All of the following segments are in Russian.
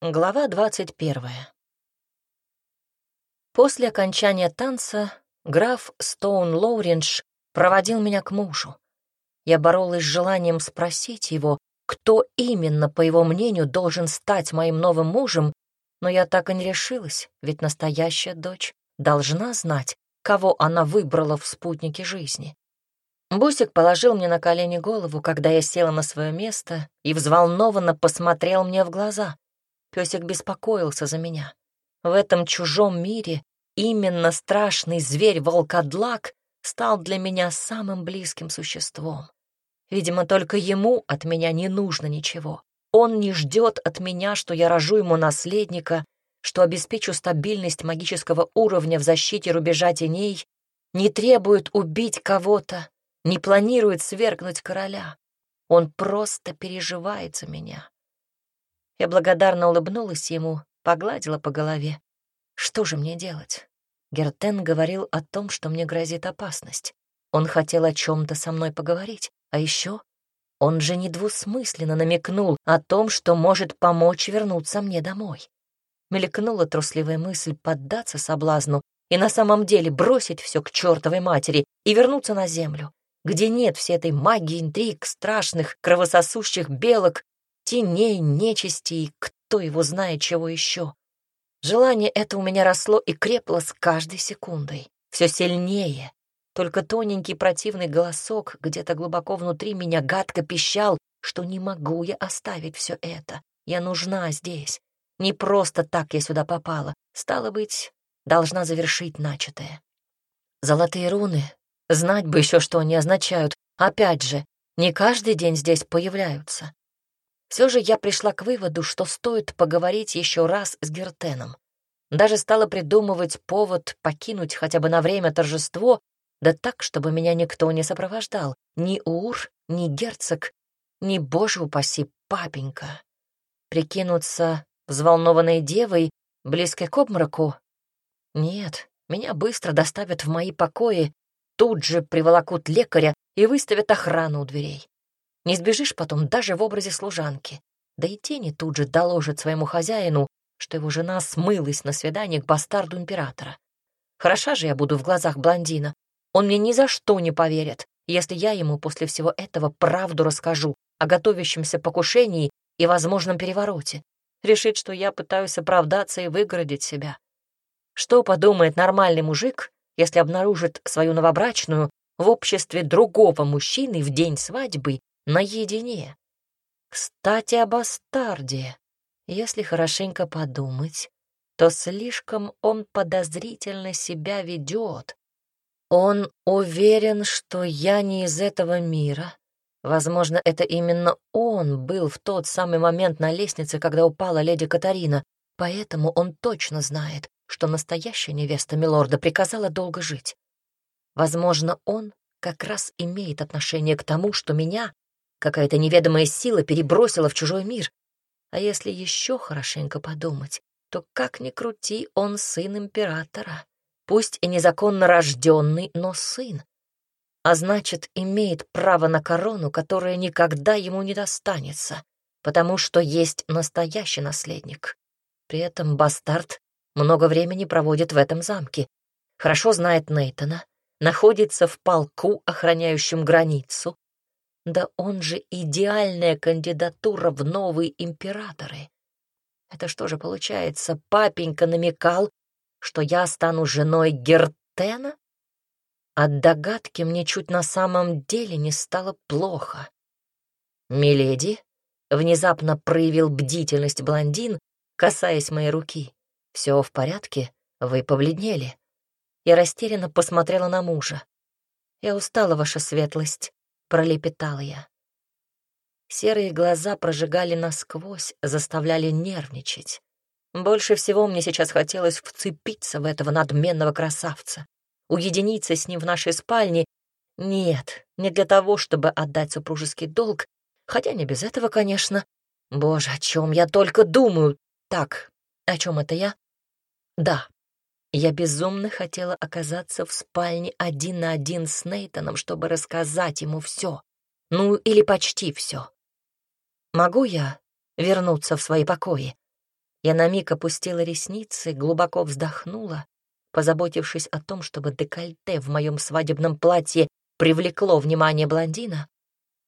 Глава двадцать первая. После окончания танца граф Стоун Лоурендж проводил меня к мужу. Я боролась с желанием спросить его, кто именно, по его мнению, должен стать моим новым мужем, но я так и не решилась, ведь настоящая дочь должна знать, кого она выбрала в спутнике жизни. Бусик положил мне на колени голову, когда я села на свое место и взволнованно посмотрел мне в глаза. Песик беспокоился за меня. В этом чужом мире именно страшный зверь-волкодлак стал для меня самым близким существом. Видимо, только ему от меня не нужно ничего. Он не ждет от меня, что я рожу ему наследника, что обеспечу стабильность магического уровня в защите рубежа теней, не требует убить кого-то, не планирует свергнуть короля. Он просто переживает за меня. Я благодарно улыбнулась ему, погладила по голове. Что же мне делать? Гертен говорил о том, что мне грозит опасность. Он хотел о чем-то со мной поговорить. А еще он же недвусмысленно намекнул о том, что может помочь вернуться мне домой. Мелькнула трусливая мысль поддаться соблазну и на самом деле бросить все к чертовой матери и вернуться на землю, где нет всей этой магии, интриг, страшных, кровососущих белок теней, нечисти и кто его знает чего еще. Желание это у меня росло и крепло с каждой секундой, все сильнее. Только тоненький противный голосок где-то глубоко внутри меня гадко пищал, что не могу я оставить все это. Я нужна здесь. Не просто так я сюда попала. Стало быть, должна завершить начатое. Золотые руны, знать бы еще, что они означают. Опять же, не каждый день здесь появляются. Все же я пришла к выводу, что стоит поговорить еще раз с Гертеном. Даже стала придумывать повод покинуть хотя бы на время торжество, да так, чтобы меня никто не сопровождал, ни Ур, ни герцог, ни, боже упаси, папенька. Прикинуться взволнованной девой, близкой к обмороку? Нет, меня быстро доставят в мои покои, тут же приволокут лекаря и выставят охрану у дверей. Не сбежишь потом даже в образе служанки. Да и тени тут же доложат своему хозяину, что его жена смылась на свидание к бастарду императора. Хороша же я буду в глазах блондина. Он мне ни за что не поверит, если я ему после всего этого правду расскажу о готовящемся покушении и возможном перевороте. Решит, что я пытаюсь оправдаться и выгородить себя. Что подумает нормальный мужик, если обнаружит свою новобрачную в обществе другого мужчины в день свадьбы наедине. Кстати, об Астарде. Если хорошенько подумать, то слишком он подозрительно себя ведет. Он уверен, что я не из этого мира. Возможно, это именно он был в тот самый момент на лестнице, когда упала леди Катарина, поэтому он точно знает, что настоящая невеста Милорда приказала долго жить. Возможно, он как раз имеет отношение к тому, что меня Какая-то неведомая сила перебросила в чужой мир. А если еще хорошенько подумать, то как ни крути, он сын императора. Пусть и незаконно рожденный, но сын. А значит, имеет право на корону, которая никогда ему не достанется, потому что есть настоящий наследник. При этом бастард много времени проводит в этом замке, хорошо знает Нейтона, находится в полку, охраняющем границу, да он же идеальная кандидатура в новые императоры. Это что же получается, папенька намекал, что я стану женой Гертена? От догадки мне чуть на самом деле не стало плохо. «Миледи», — внезапно проявил бдительность блондин, касаясь моей руки. «Все в порядке? Вы побледнели?» Я растерянно посмотрела на мужа. «Я устала, ваша светлость пролепетала я. Серые глаза прожигали насквозь, заставляли нервничать. Больше всего мне сейчас хотелось вцепиться в этого надменного красавца, уединиться с ним в нашей спальне. Нет, не для того, чтобы отдать супружеский долг, хотя не без этого, конечно. Боже, о чем я только думаю. Так, о чем это я? Да, я безумно хотела оказаться в спальне один на один с Нейтаном, чтобы рассказать ему все. Ну, или почти все. Могу я вернуться в свои покои? Я на миг опустила ресницы, глубоко вздохнула, позаботившись о том, чтобы декольте в моем свадебном платье привлекло внимание блондина,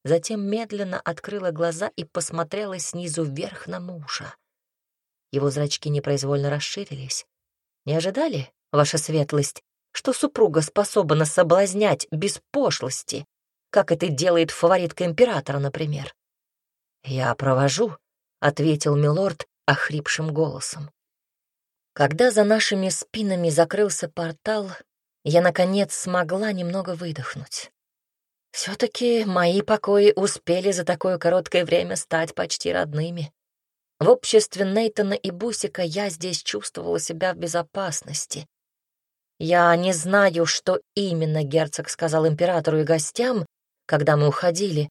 затем медленно открыла глаза и посмотрела снизу вверх на мужа. Его зрачки непроизвольно расширились. «Не ожидали, ваша светлость, что супруга способна соблазнять без пошлости, как это делает фаворитка императора, например?» «Я провожу», — ответил милорд охрипшим голосом. Когда за нашими спинами закрылся портал, я, наконец, смогла немного выдохнуть. Все-таки мои покои успели за такое короткое время стать почти родными. В обществе Нейтона и Бусика я здесь чувствовала себя в безопасности. Я не знаю, что именно герцог сказал императору и гостям, когда мы уходили.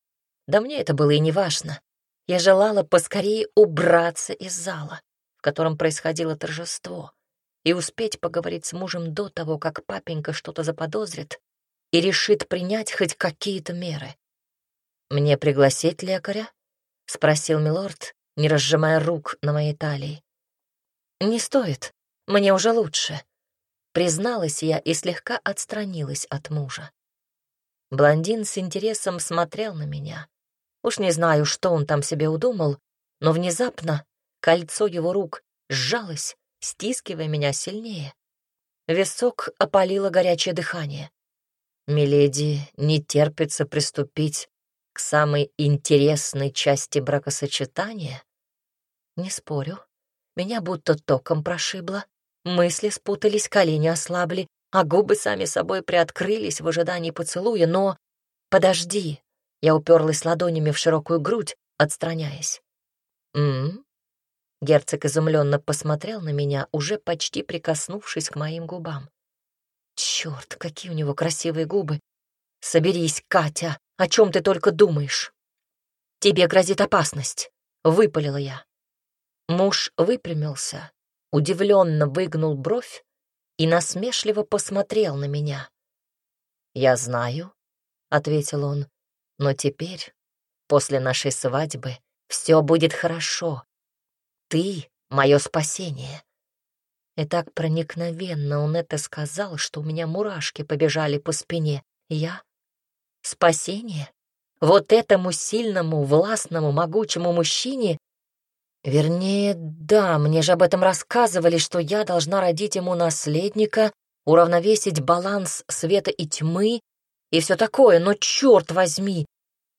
Да мне это было и не важно. Я желала поскорее убраться из зала, в котором происходило торжество, и успеть поговорить с мужем до того, как папенька что-то заподозрит и решит принять хоть какие-то меры. «Мне пригласить лекаря?» — спросил милорд, не разжимая рук на моей талии. «Не стоит, мне уже лучше», — призналась я и слегка отстранилась от мужа. Блондин с интересом смотрел на меня. Уж не знаю, что он там себе удумал, но внезапно кольцо его рук сжалось, стискивая меня сильнее. Висок опалило горячее дыхание. Миледи не терпится приступить к самой интересной части бракосочетания? Не спорю. Меня будто током прошибло. Мысли спутались, колени ослабли, а губы сами собой приоткрылись в ожидании поцелуя, но... Подожди. Я уперлась ладонями в широкую грудь, отстраняясь. «М-м?» Герцог изумленно посмотрел на меня, уже почти прикоснувшись к моим губам. Черт, какие у него красивые губы! Соберись, Катя, о чем ты только думаешь? Тебе грозит опасность, выпалила я. Муж выпрямился, удивленно выгнул бровь и насмешливо посмотрел на меня. «Я знаю», — ответил он, — «но теперь, после нашей свадьбы, все будет хорошо. Ты — мое спасение. И так проникновенно он это сказал, что у меня мурашки побежали по спине. Я? Спасение? Вот этому сильному, властному, могучему мужчине? Вернее, да, мне же об этом рассказывали, что я должна родить ему наследника, уравновесить баланс света и тьмы и все такое, но черт возьми,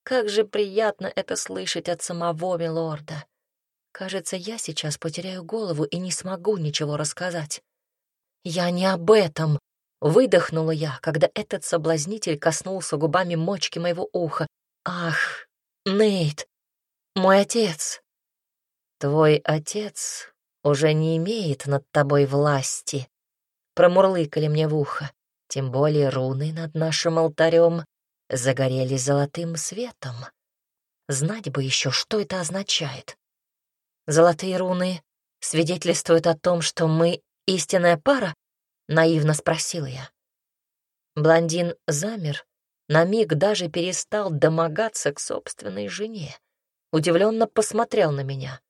как же приятно это слышать от самого милорда. Кажется, я сейчас потеряю голову и не смогу ничего рассказать. Я не об этом. Выдохнула я, когда этот соблазнитель коснулся губами мочки моего уха. Ах, Нейт, мой отец. Твой отец уже не имеет над тобой власти. Промурлыкали мне в ухо. Тем более руны над нашим алтарем загорели золотым светом. Знать бы еще, что это означает. Золотые руны свидетельствуют о том, что мы истинная пара? Наивно спросила я. Блондин замер, на миг даже перестал домогаться к собственной жене. Удивленно посмотрел на меня.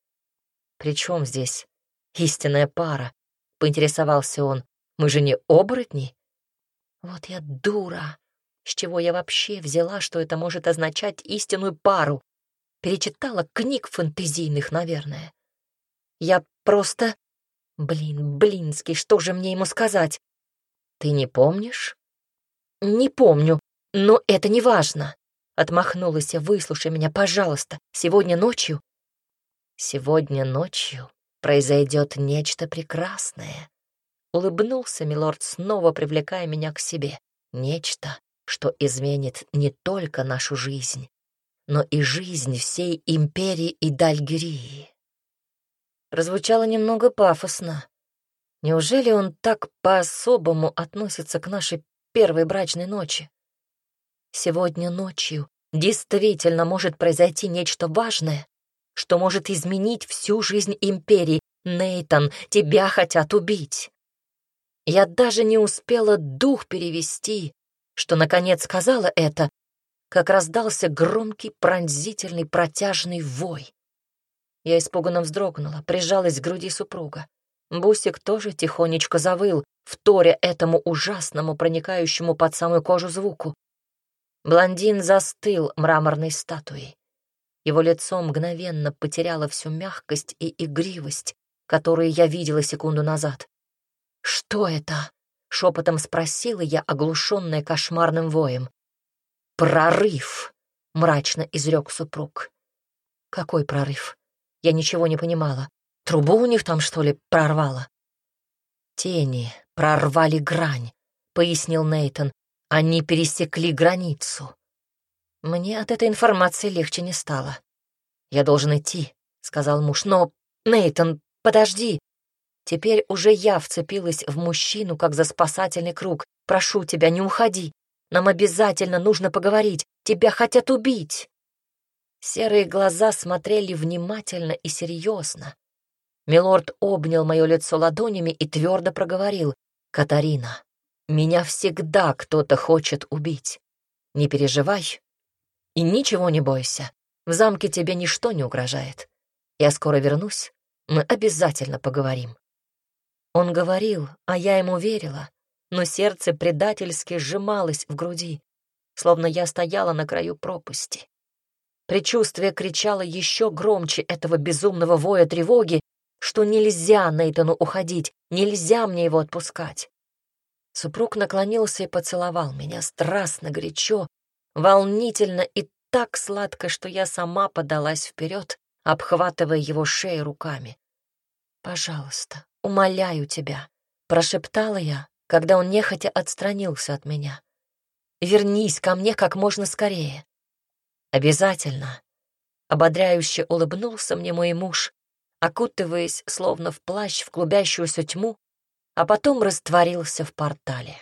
«При чем здесь истинная пара?» — поинтересовался он. «Мы же не оборотни?» «Вот я дура! С чего я вообще взяла, что это может означать истинную пару? Перечитала книг фэнтезийных, наверное. Я просто... Блин, Блинский, что же мне ему сказать? Ты не помнишь? Не помню, но это не важно. Отмахнулась я, выслушай меня, пожалуйста. Сегодня ночью... Сегодня ночью произойдет нечто прекрасное. Улыбнулся милорд, снова привлекая меня к себе. Нечто, что изменит не только нашу жизнь, но и жизнь всей империи и Дальгюрии. Прозвучало немного пафосно. Неужели он так по-особому относится к нашей первой брачной ночи? Сегодня ночью действительно может произойти нечто важное, что может изменить всю жизнь империи. Нейтан, тебя хотят убить. Я даже не успела дух перевести, что наконец сказала это, как раздался громкий, пронзительный, протяжный вой. Я испуганно вздрогнула, прижалась к груди супруга. Бусик тоже тихонечко завыл, вторя этому ужасному, проникающему под самую кожу звуку. Блондин застыл мраморной статуей. Его лицо мгновенно потеряло всю мягкость и игривость, которые я видела секунду назад. «Что это?» — шепотом спросила я, оглушенная кошмарным воем. «Прорыв!» — мрачно изрек супруг. «Какой прорыв?» Я ничего не понимала. Трубу у них там, что ли, прорвало? «Тени прорвали грань», — пояснил Нейтон. «Они пересекли границу». Мне от этой информации легче не стало. «Я должен идти», — сказал муж. «Но, Нейтон, подожди!» Теперь уже я вцепилась в мужчину, как за спасательный круг. «Прошу тебя, не уходи. Нам обязательно нужно поговорить. Тебя хотят убить!» Серые глаза смотрели внимательно и серьезно. Милорд обнял мое лицо ладонями и твердо проговорил. «Катарина, меня всегда кто-то хочет убить. Не переживай и ничего не бойся. В замке тебе ничто не угрожает. Я скоро вернусь, мы обязательно поговорим». Он говорил, а я ему верила, но сердце предательски сжималось в груди, словно я стояла на краю пропасти. Причувствие кричало еще громче этого безумного воя тревоги, что нельзя Нейтану уходить, нельзя мне его отпускать. Супруг наклонился и поцеловал меня страстно, горячо, волнительно и так сладко, что я сама подалась вперед, обхватывая его шею руками. «Пожалуйста, умоляю тебя», — прошептала я, когда он нехотя отстранился от меня. «Вернись ко мне как можно скорее». «Обязательно», — ободряюще улыбнулся мне мой муж, окутываясь словно в плащ в клубящуюся тьму, а потом растворился в портале.